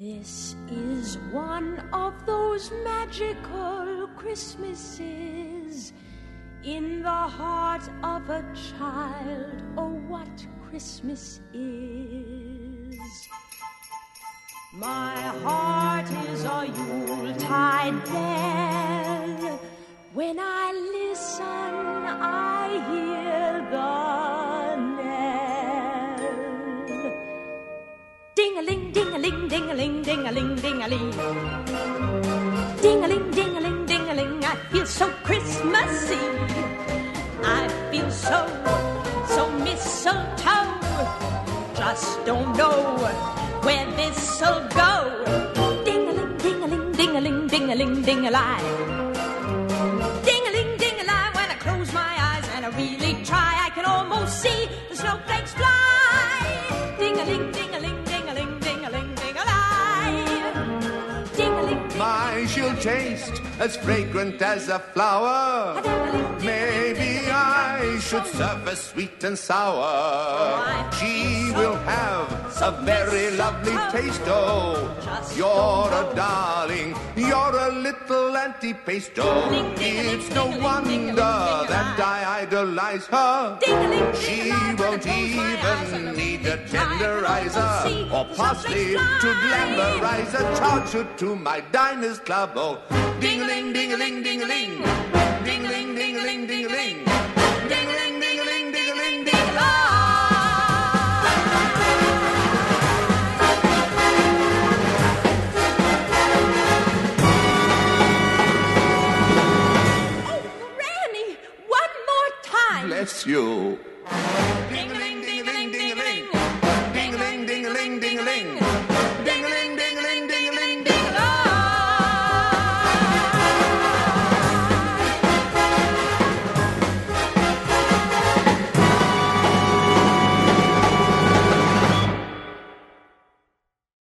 This is one of those magical Christmases in the heart of a child. Oh, what Christmas is! My heart is a Yuletide bell. When I listen, I hear a ling, ding a ling, ding a ling, ding a ling, ding a ling. Ding a ling, ding a ling, ding a ling. I feel so Christmassy. I feel so, so mistletoe. Just don't know where this'll go. Ding a ling, ding a ling, ding a ling, ding a ling, ding a lie. Ding a My she'll taste as fragrant as a flower. Maybe I should serve her sweet and sour. She will have a very lovely taste, oh. You're a darling, you're a little anti-pasto. It's no wonder that I idolize her. She won't even need a tenderizer or parsley to glamorize a charge her to my diners club. Oh, ding-a-ling, ding-a-ling, ding-a-ling, ding-a-ling, ding-a-ling, ding-a-ling, ding-a-ling, ding-a-ling, ding-a-ling, ding-a-ling. Oh, Granny, one more time. Bless you. Ding